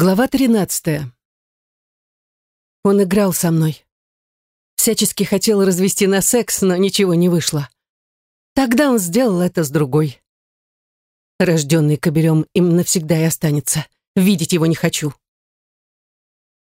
Глава 13. Он играл со мной. Всячески хотел развести на секс, но ничего не вышло. Тогда он сделал это с другой. Рожденный кобелем им навсегда и останется. Видеть его не хочу.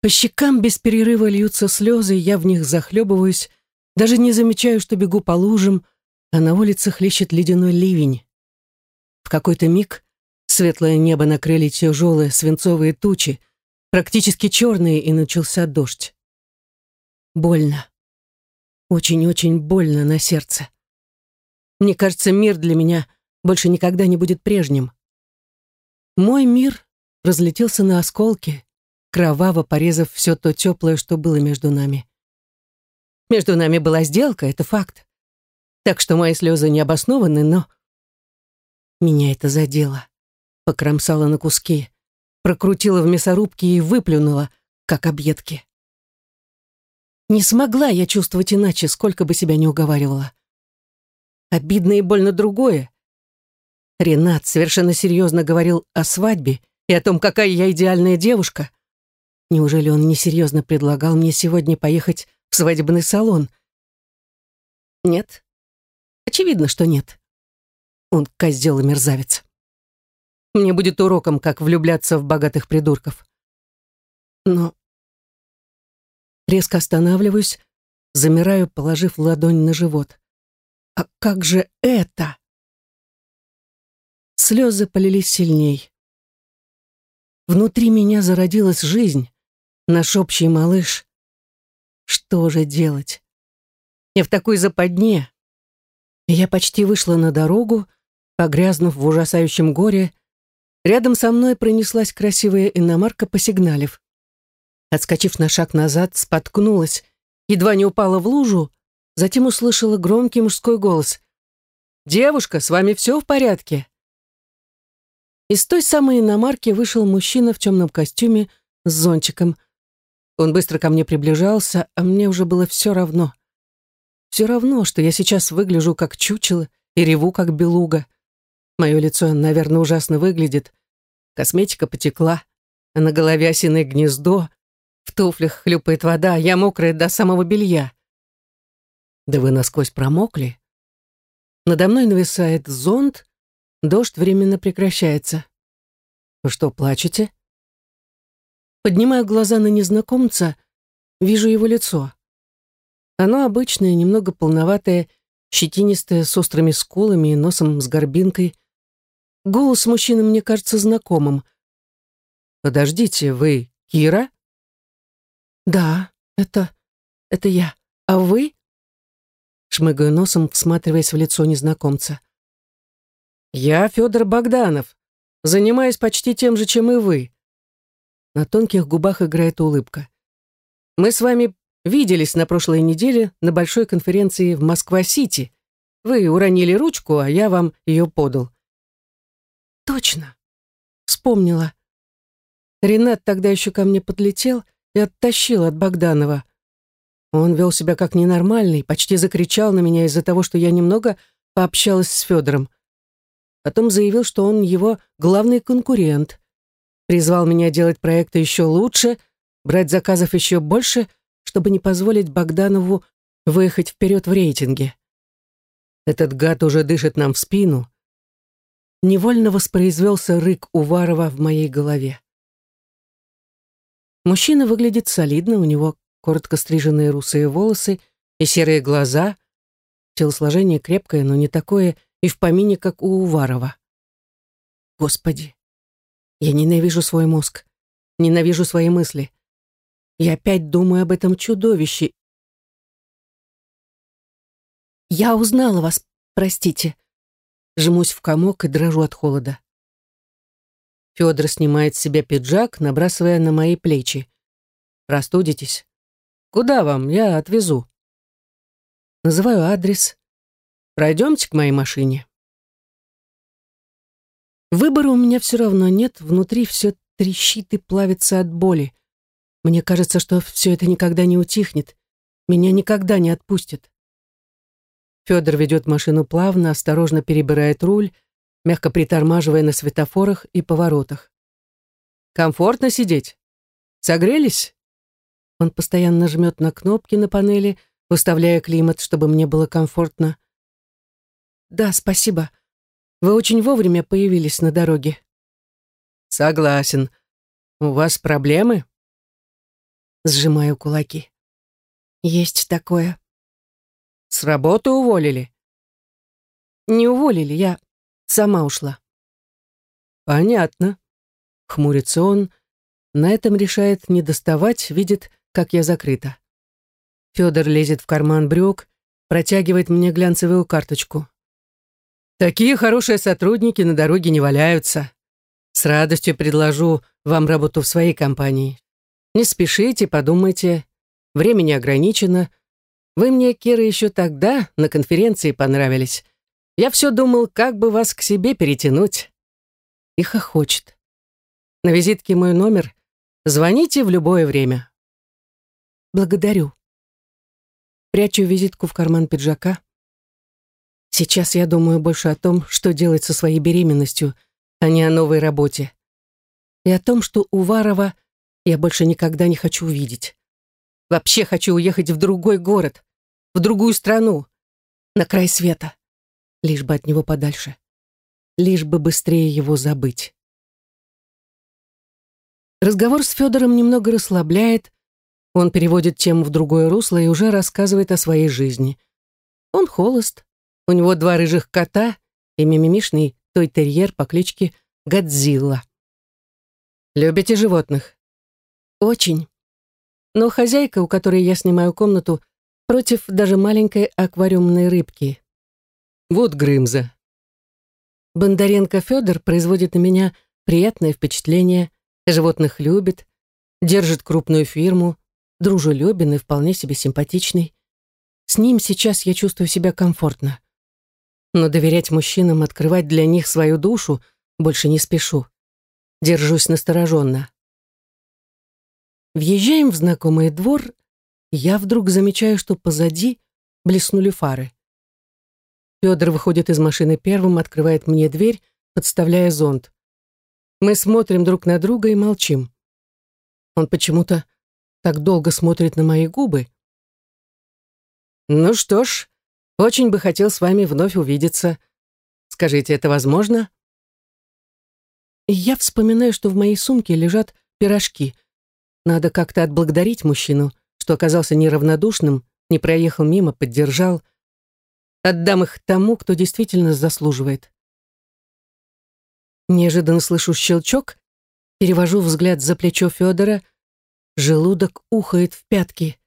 По щекам без перерыва льются слезы, я в них захлебываюсь, даже не замечаю, что бегу по лужам, а на улице хлещет ледяной ливень. В какой-то миг Светлое небо накрыли тяжелые свинцовые тучи, практически черные, и начался дождь. Больно. Очень-очень больно на сердце. Мне кажется, мир для меня больше никогда не будет прежним. Мой мир разлетелся на осколки, кроваво порезав все то теплое, что было между нами. Между нами была сделка, это факт. Так что мои слезы не обоснованы, но... Меня это задело покромсала на куски, прокрутила в мясорубке и выплюнула, как объедки. Не смогла я чувствовать иначе, сколько бы себя не уговаривала. Обидно и больно другое. Ренат совершенно серьезно говорил о свадьбе и о том, какая я идеальная девушка. Неужели он несерьезно предлагал мне сегодня поехать в свадебный салон? Нет. Очевидно, что нет. Он козел и мерзавец. Мне будет уроком, как влюбляться в богатых придурков. Но резко останавливаюсь, замираю, положив ладонь на живот. А как же это? Слезы полились сильней. Внутри меня зародилась жизнь, наш общий малыш. Что же делать? Я в такой западне. Я почти вышла на дорогу, погрязнув в ужасающем горе, Рядом со мной пронеслась красивая иномарка, посигналив. Отскочив на шаг назад, споткнулась, едва не упала в лужу, затем услышала громкий мужской голос. «Девушка, с вами все в порядке?» Из той самой иномарки вышел мужчина в темном костюме с зонтиком. Он быстро ко мне приближался, а мне уже было все равно. Все равно, что я сейчас выгляжу как чучело и реву как белуга. Мое лицо, наверное, ужасно выглядит. Косметика потекла, а на голове осиное гнездо. В туфлях хлюпает вода, я мокрая до самого белья. Да вы насквозь промокли. Надо мной нависает зонт, дождь временно прекращается. Вы что, плачете? Поднимаю глаза на незнакомца, вижу его лицо. Оно обычное, немного полноватое, щетинистое, с острыми скулами и носом с горбинкой. Голос мужчины мне кажется знакомым. «Подождите, вы Кира?» «Да, это... это я. А вы?» Шмыгаю носом, всматриваясь в лицо незнакомца. «Я Федор Богданов. Занимаюсь почти тем же, чем и вы». На тонких губах играет улыбка. «Мы с вами виделись на прошлой неделе на большой конференции в Москва-Сити. Вы уронили ручку, а я вам ее подал. Точно. Вспомнила. Ренат тогда еще ко мне подлетел и оттащил от Богданова. Он вел себя как ненормальный, почти закричал на меня из-за того, что я немного пообщалась с Федором. Потом заявил, что он его главный конкурент. Призвал меня делать проекты еще лучше, брать заказов еще больше, чтобы не позволить Богданову выехать вперед в рейтинге. Этот гад уже дышит нам в спину, невольно воспроизвелся рык Уварова в моей голове. Мужчина выглядит солидно, у него коротко стриженные русые волосы и серые глаза, телосложение крепкое, но не такое и в помине, как у Уварова. Господи, я ненавижу свой мозг, ненавижу свои мысли. Я опять думаю об этом чудовище. Я узнала вас, простите, жмусь в комок и дрожу от холода. Федор снимает с себя пиджак, набрасывая на мои плечи. «Простудитесь?» «Куда вам? Я отвезу». Называю адрес. «Пройдемте к моей машине». Выбора у меня все равно нет, внутри все трещит и плавится от боли. Мне кажется, что все это никогда не утихнет, меня никогда не отпустит. Федор ведет машину плавно, осторожно перебирает руль, мягко притормаживая на светофорах и поворотах. Комфортно сидеть? Согрелись?» Он постоянно жмет на кнопки на панели, выставляя климат, чтобы мне было комфортно. «Да, спасибо. Вы очень вовремя появились на дороге». «Согласен. У вас проблемы?» Сжимаю кулаки. «Есть такое». «С работы уволили?» «Не уволили, я сама ушла». «Понятно», — хмурится он, на этом решает не доставать, видит, как я закрыта. Федор лезет в карман брюк, протягивает мне глянцевую карточку. Такие хорошие сотрудники на дороге не валяются. С радостью предложу вам работу в своей компании. Не спешите, подумайте. Времени ограничено. Вы мне, Кира, еще тогда на конференции понравились. Я все думал, как бы вас к себе перетянуть. И хохочет. На визитке мой номер. Звоните в любое время. Благодарю. Прячу визитку в карман пиджака. Сейчас я думаю больше о том, что делать со своей беременностью, а не о новой работе. И о том, что Уварова я больше никогда не хочу увидеть. Вообще хочу уехать в другой город, в другую страну, на край света, лишь бы от него подальше, лишь бы быстрее его забыть. Разговор с Федором немного расслабляет, он переводит тему в другое русло и уже рассказывает о своей жизни. Он холост, у него два рыжих кота и мимимишный той-терьер по кличке Годзилла. «Любите животных?» «Очень. Но хозяйка, у которой я снимаю комнату, против даже маленькой аквариумной рыбки. Вот Грымза. Бондаренко Федор производит на меня приятное впечатление, животных любит, держит крупную фирму, дружелюбен и вполне себе симпатичный. С ним сейчас я чувствую себя комфортно но доверять мужчинам, открывать для них свою душу больше не спешу. Держусь настороженно. Въезжаем в знакомый двор, я вдруг замечаю, что позади блеснули фары. Федор выходит из машины первым, открывает мне дверь, подставляя зонт. Мы смотрим друг на друга и молчим. Он почему-то так долго смотрит на мои губы. «Ну что ж, очень бы хотел с вами вновь увидеться. Скажите, это возможно?» Я вспоминаю, что в моей сумке лежат пирожки. Надо как-то отблагодарить мужчину, что оказался неравнодушным, не проехал мимо, поддержал. Отдам их тому, кто действительно заслуживает. Неожиданно слышу щелчок, перевожу взгляд за плечо Федора, желудок ухает в пятки.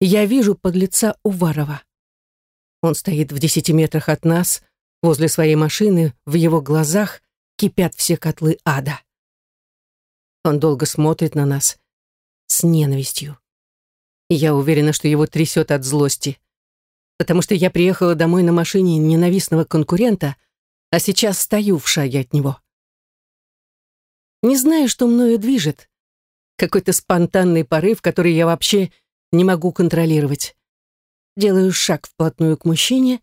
Я вижу под лица Уварова. Он стоит в десяти метрах от нас, возле своей машины, в его глазах кипят все котлы ада. Он долго смотрит на нас с ненавистью. Я уверена, что его трясет от злости. Потому что я приехала домой на машине ненавистного конкурента, а сейчас стою в шаге от него. Не знаю, что мною движет. Какой-то спонтанный порыв, который я вообще не могу контролировать. Делаю шаг вплотную к мужчине.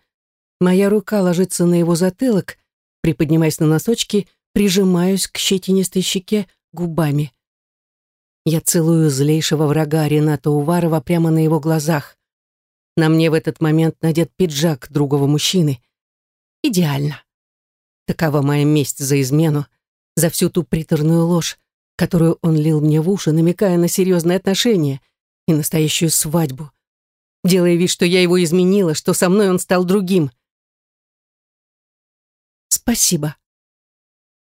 Моя рука ложится на его затылок, приподнимаясь на носочки, прижимаюсь к щетинистой щеке губами. Я целую злейшего врага Рената Уварова прямо на его глазах. На мне в этот момент надет пиджак другого мужчины. Идеально. Такова моя месть за измену, за всю ту приторную ложь, которую он лил мне в уши, намекая на серьезные отношения и настоящую свадьбу делая вид, что я его изменила, что со мной он стал другим. Спасибо.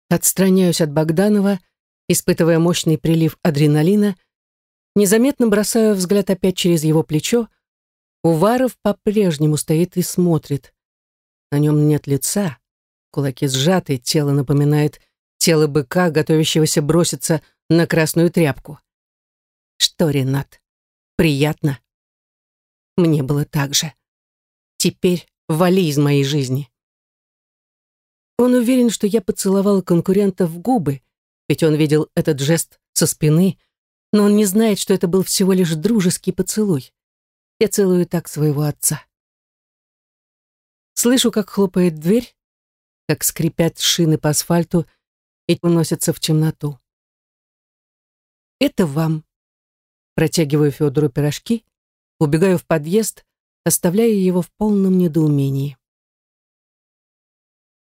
Отстраняюсь от Богданова, испытывая мощный прилив адреналина, незаметно бросаю взгляд опять через его плечо. Уваров по-прежнему стоит и смотрит. На нем нет лица, кулаки сжаты, тело напоминает тело быка, готовящегося броситься на красную тряпку. Что, Ренат, приятно? Мне было так же. Теперь вали из моей жизни. Он уверен, что я поцеловала конкурента в губы, ведь он видел этот жест со спины, но он не знает, что это был всего лишь дружеский поцелуй. Я целую так своего отца. Слышу, как хлопает дверь, как скрипят шины по асфальту и уносятся в темноту. Это вам. Протягиваю Федору пирожки, убегаю в подъезд, оставляя его в полном недоумении.